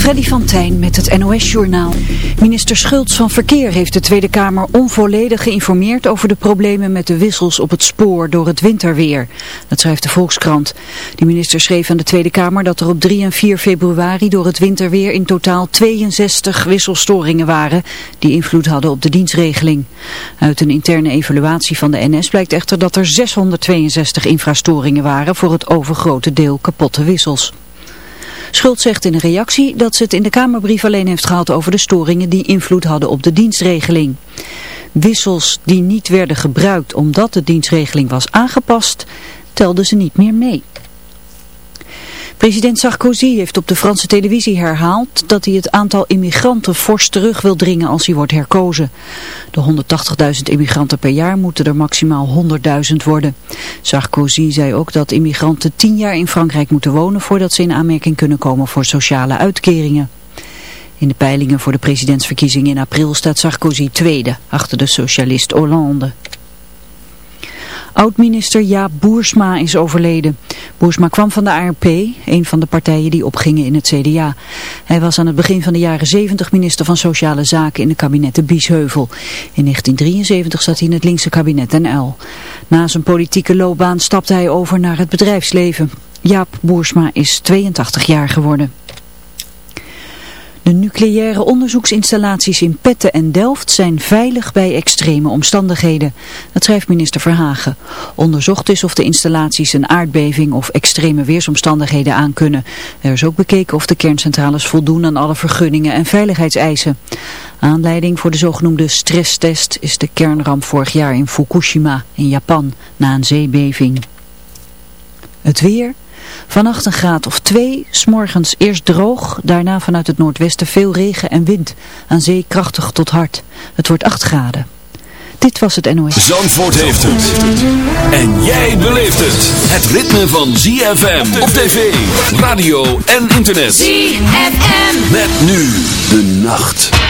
Freddy van Tijn met het NOS-journaal. Minister Schultz van Verkeer heeft de Tweede Kamer onvolledig geïnformeerd over de problemen met de wissels op het spoor door het winterweer. Dat schrijft de Volkskrant. De minister schreef aan de Tweede Kamer dat er op 3 en 4 februari door het winterweer in totaal 62 wisselstoringen waren die invloed hadden op de dienstregeling. Uit een interne evaluatie van de NS blijkt echter dat er 662 infrastoringen waren voor het overgrote deel kapotte wissels. Schuld zegt in een reactie dat ze het in de Kamerbrief alleen heeft gehad over de storingen die invloed hadden op de dienstregeling. Wissels die niet werden gebruikt omdat de dienstregeling was aangepast, telden ze niet meer mee. President Sarkozy heeft op de Franse televisie herhaald dat hij het aantal immigranten fors terug wil dringen als hij wordt herkozen. De 180.000 immigranten per jaar moeten er maximaal 100.000 worden. Sarkozy zei ook dat immigranten 10 jaar in Frankrijk moeten wonen voordat ze in aanmerking kunnen komen voor sociale uitkeringen. In de peilingen voor de presidentsverkiezingen in april staat Sarkozy tweede, achter de socialist Hollande. Oud-minister Jaap Boersma is overleden. Boersma kwam van de ARP, een van de partijen die opgingen in het CDA. Hij was aan het begin van de jaren 70 minister van Sociale Zaken in de kabinetten Biesheuvel. In 1973 zat hij in het linkse kabinet NL. Na zijn politieke loopbaan stapte hij over naar het bedrijfsleven. Jaap Boersma is 82 jaar geworden. De nucleaire onderzoeksinstallaties in Petten en Delft zijn veilig bij extreme omstandigheden. Dat schrijft minister Verhagen. Onderzocht is of de installaties een aardbeving of extreme weersomstandigheden aankunnen. Er is ook bekeken of de kerncentrales voldoen aan alle vergunningen en veiligheidseisen. Aanleiding voor de zogenoemde stresstest is de kernramp vorig jaar in Fukushima in Japan na een zeebeving. Het weer... Vannacht een graad of 2, smorgens eerst droog, daarna vanuit het noordwesten veel regen en wind. Aan zee krachtig tot hard. Het wordt 8 graden. Dit was het NOS. Zandvoort heeft het. En jij beleeft het. Het ritme van ZFM op tv, radio en internet. ZFM. Met nu de nacht.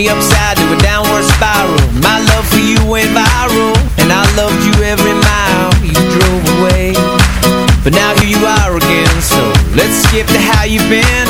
the upside to a downward spiral. My love for you went viral And I loved you every mile you drove away. But now here you are again So let's skip to how you've been.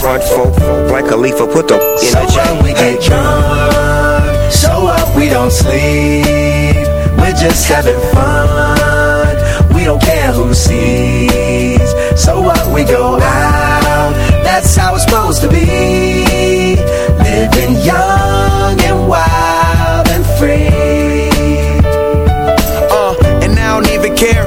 front, folk, folk, like a leaf, put the in So a what chain. we get drunk, so what we don't sleep. We're just having fun, we don't care who sees. So what we go out, that's how it's supposed to be. Living young and wild and free. Uh, and I don't even care.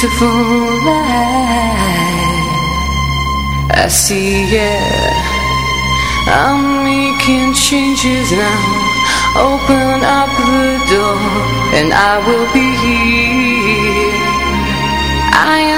Beautiful life. I see it. I'm making changes now. Open up the door, and I will be here. I am